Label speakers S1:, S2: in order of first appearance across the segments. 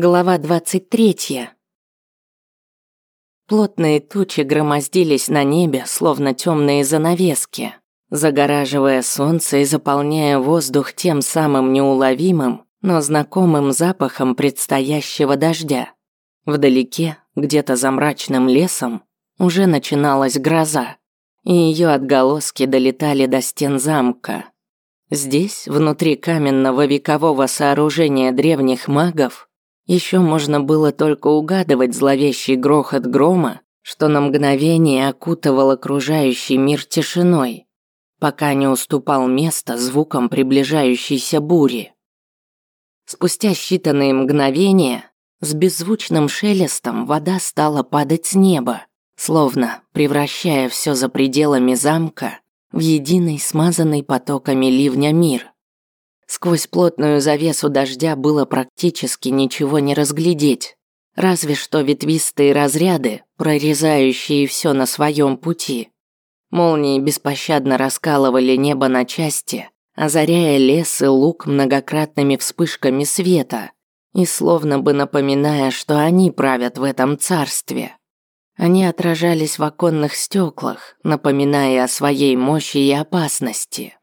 S1: Глава 23. Плотные тучи громоздились на небе, словно темные занавески, загораживая солнце и заполняя воздух тем самым неуловимым, но знакомым запахом предстоящего дождя. Вдалеке, где-то за мрачным лесом, уже начиналась гроза, и ее отголоски долетали до стен замка. Здесь, внутри каменного векового сооружения древних магов, еще можно было только угадывать зловещий грохот грома, что на мгновение окутывал окружающий мир тишиной, пока не уступал место звукам приближающейся бури. Спустя считанные мгновения с беззвучным шелестом вода стала падать с неба, словно превращая все за пределами замка в единый смазанный потоками ливня мир. Сквозь плотную завесу дождя было практически ничего не разглядеть, разве что ветвистые разряды, прорезающие все на своем пути. Молнии беспощадно раскалывали небо на части, озаряя лес и луг многократными вспышками света и словно бы напоминая, что они правят в этом царстве. Они отражались в оконных стеклах, напоминая о своей мощи и опасности.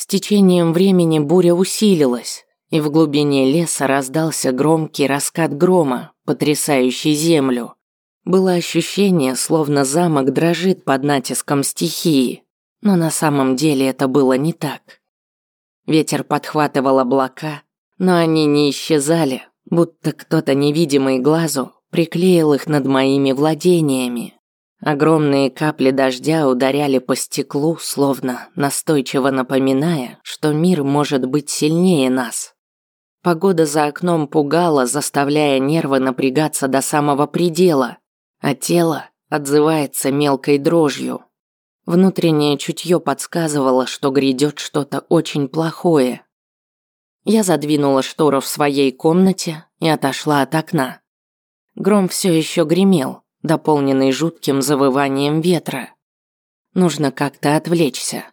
S1: С течением времени буря усилилась, и в глубине леса раздался громкий раскат грома, потрясающий землю. Было ощущение, словно замок дрожит под натиском стихии, но на самом деле это было не так. Ветер подхватывал облака, но они не исчезали, будто кто-то невидимый глазу приклеил их над моими владениями. Огромные капли дождя ударяли по стеклу, словно настойчиво напоминая, что мир может быть сильнее нас. Погода за окном пугала, заставляя нервы напрягаться до самого предела, а тело отзывается мелкой дрожью. Внутреннее чутье подсказывало, что грядет что-то очень плохое. Я задвинула штору в своей комнате и отошла от окна. Гром все еще гремел, дополненный жутким завыванием ветра. Нужно как-то отвлечься.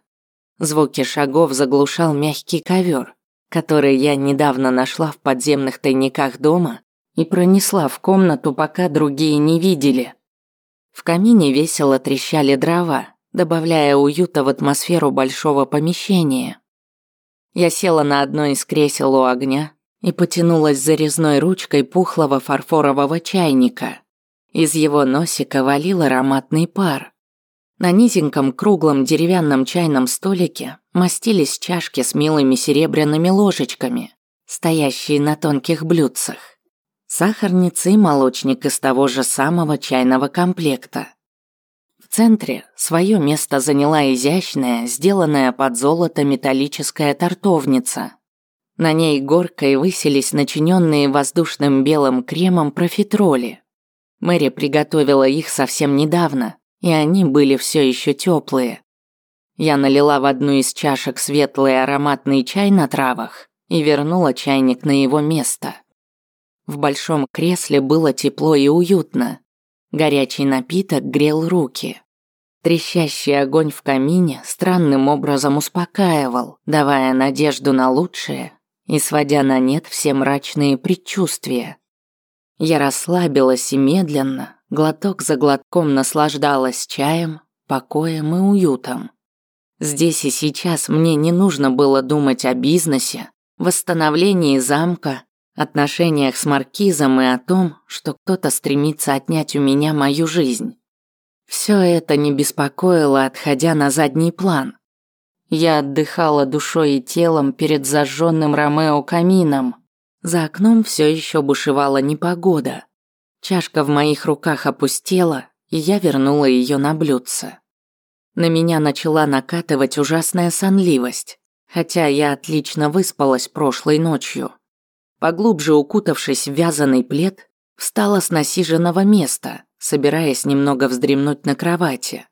S1: Звуки шагов заглушал мягкий ковер, который я недавно нашла в подземных тайниках дома и пронесла в комнату, пока другие не видели. В камине весело трещали дрова, добавляя уюта в атмосферу большого помещения. Я села на одно из кресел у огня и потянулась за резной ручкой пухлого фарфорового чайника. Из его носика валил ароматный пар. На низеньком круглом деревянном чайном столике мастились чашки с милыми серебряными ложечками, стоящие на тонких блюдцах. Сахарница и молочник из того же самого чайного комплекта. В центре свое место заняла изящная, сделанная под золото металлическая тортовница. На ней горкой высились начиненные воздушным белым кремом профитроли, Мэри приготовила их совсем недавно, и они были все еще теплые. Я налила в одну из чашек светлый ароматный чай на травах и вернула чайник на его место. В большом кресле было тепло и уютно. Горячий напиток грел руки. Трещащий огонь в камине странным образом успокаивал, давая надежду на лучшее и сводя на нет все мрачные предчувствия. Я расслабилась и медленно, глоток за глотком наслаждалась чаем, покоем и уютом. Здесь и сейчас мне не нужно было думать о бизнесе, восстановлении замка, отношениях с маркизом и о том, что кто-то стремится отнять у меня мою жизнь. Все это не беспокоило, отходя на задний план. Я отдыхала душой и телом перед зажженным Ромео камином, за окном все еще бушевала непогода. Чашка в моих руках опустела, и я вернула ее на блюдце. На меня начала накатывать ужасная сонливость, хотя я отлично выспалась прошлой ночью. Поглубже укутавшись в вязаный плед, встала с насиженного места, собираясь немного вздремнуть на кровати.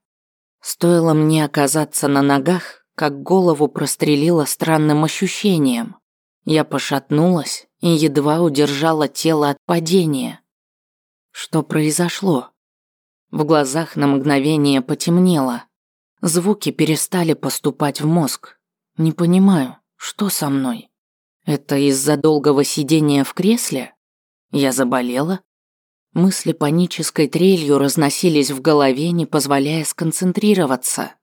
S1: Стоило мне оказаться на ногах, как голову прострелило странным ощущением. Я пошатнулась и едва удержала тело от падения. Что произошло? В глазах на мгновение потемнело. Звуки перестали поступать в мозг. Не понимаю, что со мной? Это из-за долгого сидения в кресле? Я заболела? Мысли панической трелью разносились в голове, не позволяя сконцентрироваться.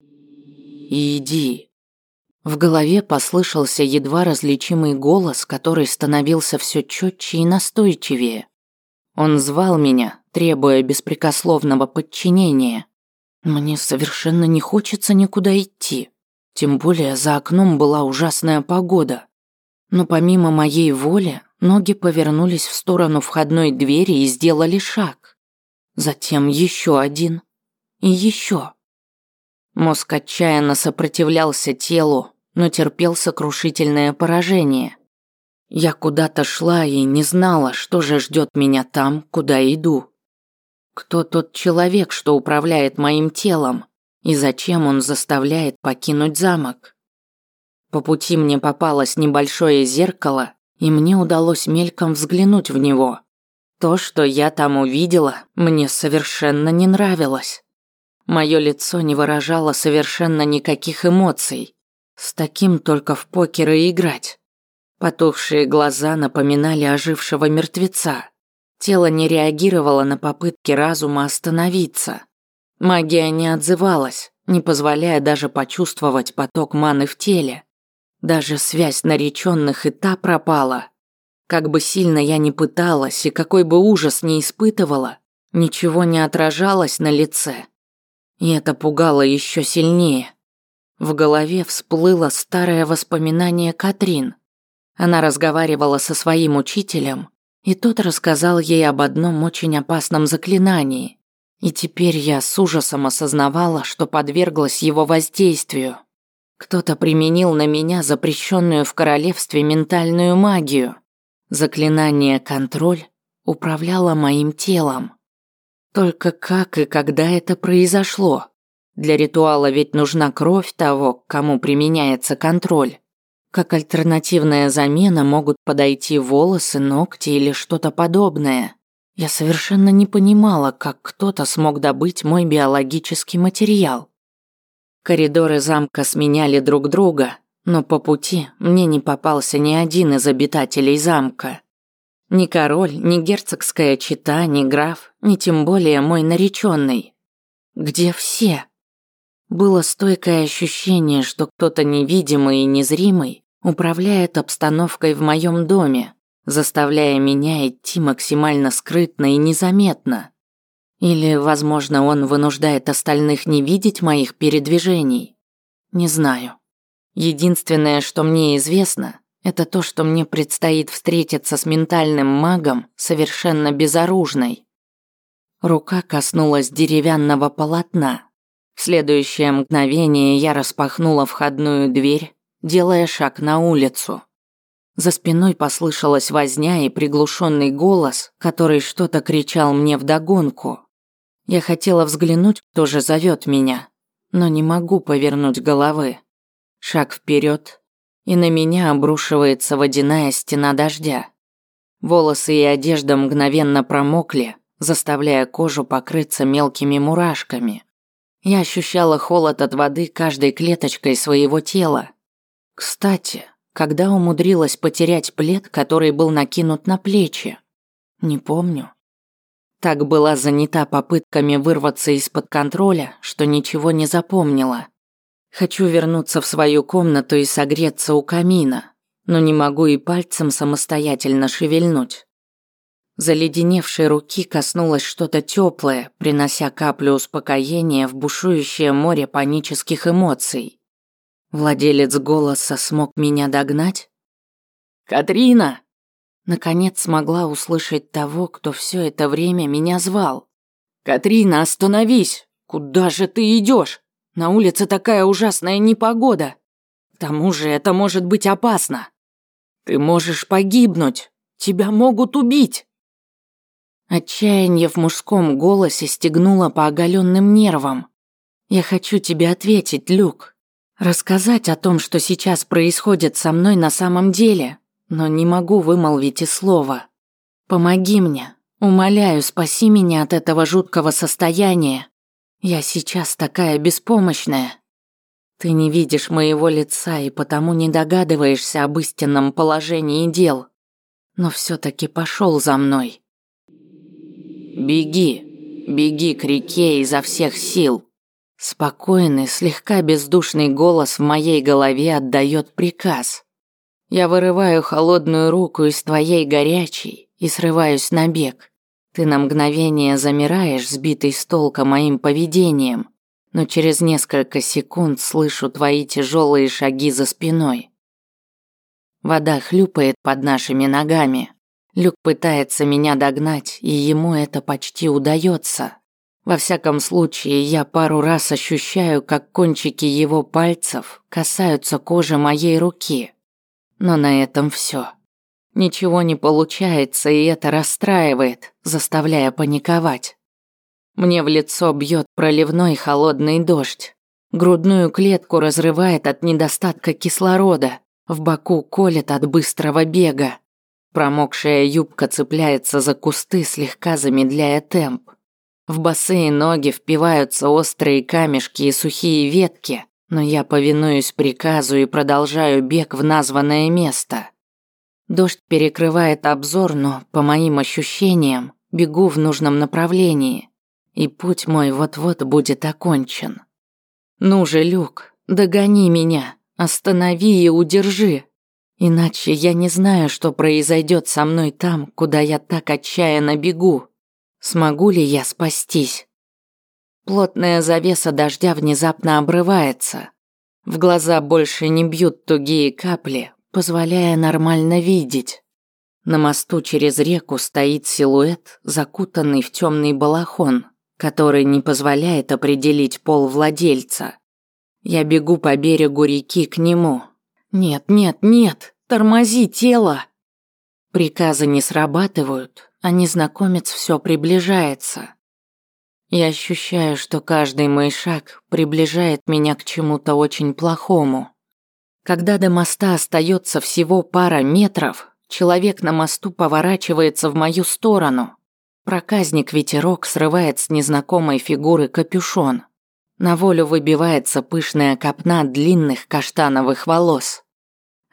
S1: «Иди». В голове послышался едва различимый голос, который становился все четче и настойчивее. Он звал меня, требуя беспрекословного подчинения. Мне совершенно не хочется никуда идти. Тем более за окном была ужасная погода. Но помимо моей воли, ноги повернулись в сторону входной двери и сделали шаг. Затем еще один. И еще. Мозг отчаянно сопротивлялся телу, но терпел сокрушительное поражение. Я куда-то шла и не знала, что же ждет меня там, куда иду. Кто тот человек, что управляет моим телом, и зачем он заставляет покинуть замок? По пути мне попалось небольшое зеркало, и мне удалось мельком взглянуть в него. То, что я там увидела, мне совершенно не нравилось. Мое лицо не выражало совершенно никаких эмоций. С таким только в покер и играть. Потухшие глаза напоминали ожившего мертвеца. Тело не реагировало на попытки разума остановиться. Магия не отзывалась, не позволяя даже почувствовать поток маны в теле. Даже связь нареченных и та пропала. Как бы сильно я ни пыталась и какой бы ужас ни испытывала, ничего не отражалось на лице. И это пугало еще сильнее. В голове всплыло старое воспоминание Катрин. Она разговаривала со своим учителем, и тот рассказал ей об одном очень опасном заклинании. И теперь я с ужасом осознавала, что подверглась его воздействию. Кто-то применил на меня запрещенную в королевстве ментальную магию. Заклинание «Контроль» управляло моим телом. Только как и когда это произошло? Для ритуала ведь нужна кровь того, кому применяется контроль. Как альтернативная замена могут подойти волосы, ногти или что-то подобное. Я совершенно не понимала, как кто-то смог добыть мой биологический материал. Коридоры замка сменяли друг друга, но по пути мне не попался ни один из обитателей замка. Ни король, ни герцогская чита, ни граф, ни тем более мой нареченный. Где все? Было стойкое ощущение, что кто-то невидимый и незримый управляет обстановкой в моем доме, заставляя меня идти максимально скрытно и незаметно. Или, возможно, он вынуждает остальных не видеть моих передвижений. Не знаю. Единственное, что мне известно, это то, что мне предстоит встретиться с ментальным магом совершенно безоружной. Рука коснулась деревянного полотна. В следующее мгновение я распахнула входную дверь, делая шаг на улицу. За спиной послышалась возня и приглушенный голос, который что-то кричал мне вдогонку. Я хотела взглянуть, кто же зовет меня, но не могу повернуть головы. Шаг вперед, и на меня обрушивается водяная стена дождя. Волосы и одежда мгновенно промокли, заставляя кожу покрыться мелкими мурашками. Я ощущала холод от воды каждой клеточкой своего тела. Кстати, когда умудрилась потерять плед, который был накинут на плечи? Не помню. Так была занята попытками вырваться из-под контроля, что ничего не запомнила. Хочу вернуться в свою комнату и согреться у камина, но не могу и пальцем самостоятельно шевельнуть. Заледеневшей руки коснулось что-то теплое, принося каплю успокоения в бушующее море панических эмоций. Владелец голоса смог меня догнать? «Катрина!» Наконец смогла услышать того, кто все это время меня звал. «Катрина, остановись! Куда же ты идешь? На улице такая ужасная непогода. К тому же это может быть опасно. Ты можешь погибнуть. Тебя могут убить. Отчаяние в мужском голосе стегнуло по оголенным нервам. Я хочу тебе ответить, Люк. Рассказать о том, что сейчас происходит со мной на самом деле, но не могу вымолвить и слова. Помоги мне. Умоляю, спаси меня от этого жуткого состояния. Я сейчас такая беспомощная. Ты не видишь моего лица и потому не догадываешься об истинном положении дел. но все таки пошел за мной. «Беги, беги к реке изо всех сил!» Спокойный, слегка бездушный голос в моей голове отдает приказ. Я вырываю холодную руку из твоей горячей и срываюсь на бег. Ты на мгновение замираешь, сбитый с толка моим поведением, но через несколько секунд слышу твои тяжелые шаги за спиной. Вода хлюпает под нашими ногами. Люк пытается меня догнать, и ему это почти удается. Во всяком случае, я пару раз ощущаю, как кончики его пальцев касаются кожи моей руки. Но на этом все. Ничего не получается, и это расстраивает, заставляя паниковать. Мне в лицо бьет проливной холодный дождь. Грудную клетку разрывает от недостатка кислорода, в боку колет от быстрого бега. Промокшая юбка цепляется за кусты, слегка замедляя темп. В босые ноги впиваются острые камешки и сухие ветки, но я повинуюсь приказу и продолжаю бег в названное место. Дождь перекрывает обзор, но, по моим ощущениям, бегу в нужном направлении, и путь мой вот-вот будет окончен. Ну же, Люк, догони меня, останови и удержи. Иначе я не знаю, что произойдет со мной там, куда я так отчаянно бегу. Смогу ли я спастись? Плотная завеса дождя внезапно обрывается. В глаза больше не бьют тугие капли, позволяя нормально видеть. На мосту через реку стоит силуэт, закутанный в темный балахон, который не позволяет определить пол владельца. Я бегу по берегу реки к нему. Нет, нет, нет, тормози тело. Приказы не срабатывают, а незнакомец все приближается. Я ощущаю, что каждый мой шаг приближает меня к чему-то очень плохому. Когда до моста остается всего пара метров, человек на мосту поворачивается в мою сторону. Проказник ветерок срывает с незнакомой фигуры капюшон. На волю выбивается пышная копна длинных каштановых волос.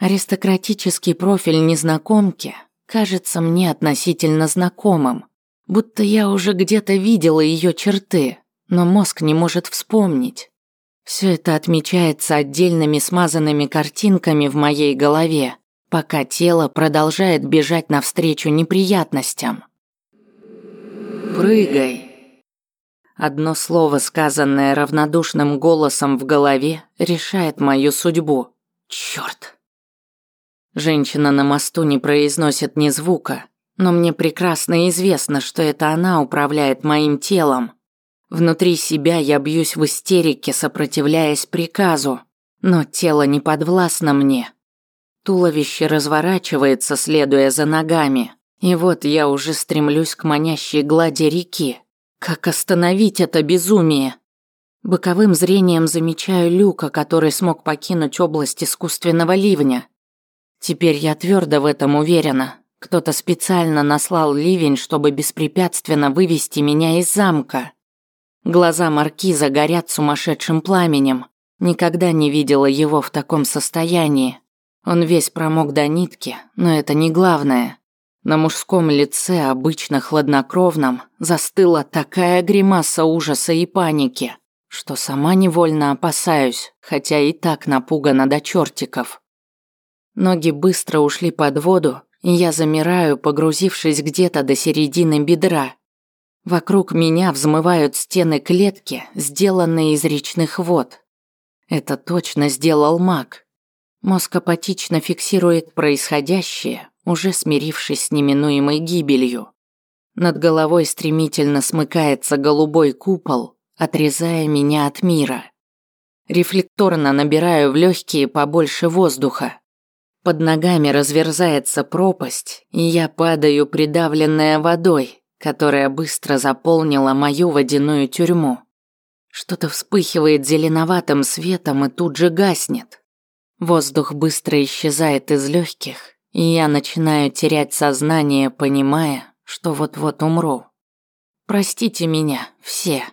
S1: Аристократический профиль незнакомки кажется мне относительно знакомым, будто я уже где-то видела ее черты, но мозг не может вспомнить. Все это отмечается отдельными смазанными картинками в моей голове, пока тело продолжает бежать навстречу неприятностям. «Прыгай!» Одно слово, сказанное равнодушным голосом в голове, решает мою судьбу. Черт! Женщина на мосту не произносит ни звука, но мне прекрасно известно, что это она управляет моим телом. Внутри себя я бьюсь в истерике, сопротивляясь приказу, но тело не подвластно мне. Туловище разворачивается, следуя за ногами, и вот я уже стремлюсь к манящей глади реки. Как остановить это безумие? Боковым зрением замечаю люка, который смог покинуть область искусственного ливня. Теперь я твердо в этом уверена. Кто-то специально наслал ливень, чтобы беспрепятственно вывести меня из замка. Глаза маркиза горят сумасшедшим пламенем. Никогда не видела его в таком состоянии. Он весь промок до нитки, но это не главное. На мужском лице, обычно хладнокровном, застыла такая гримаса ужаса и паники, что сама невольно опасаюсь, хотя и так напугана до чертиков. Ноги быстро ушли под воду, и я замираю, погрузившись где-то до середины бедра. Вокруг меня взмывают стены клетки, сделанные из речных вод. Это точно сделал маг. Мозг апатично фиксирует происходящее, уже смирившись с неминуемой гибелью. Над головой стремительно смыкается голубой купол, отрезая меня от мира. Рефлекторно набираю в легкие побольше воздуха. Под ногами разверзается пропасть, и я падаю придавленная водой, которая быстро заполнила мою водяную тюрьму. Что-то вспыхивает зеленоватым светом и тут же гаснет. Воздух быстро исчезает из легких, и я начинаю терять сознание, понимая, что вот-вот умру. Простите меня, все.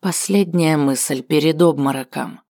S1: Последняя мысль перед обмороком.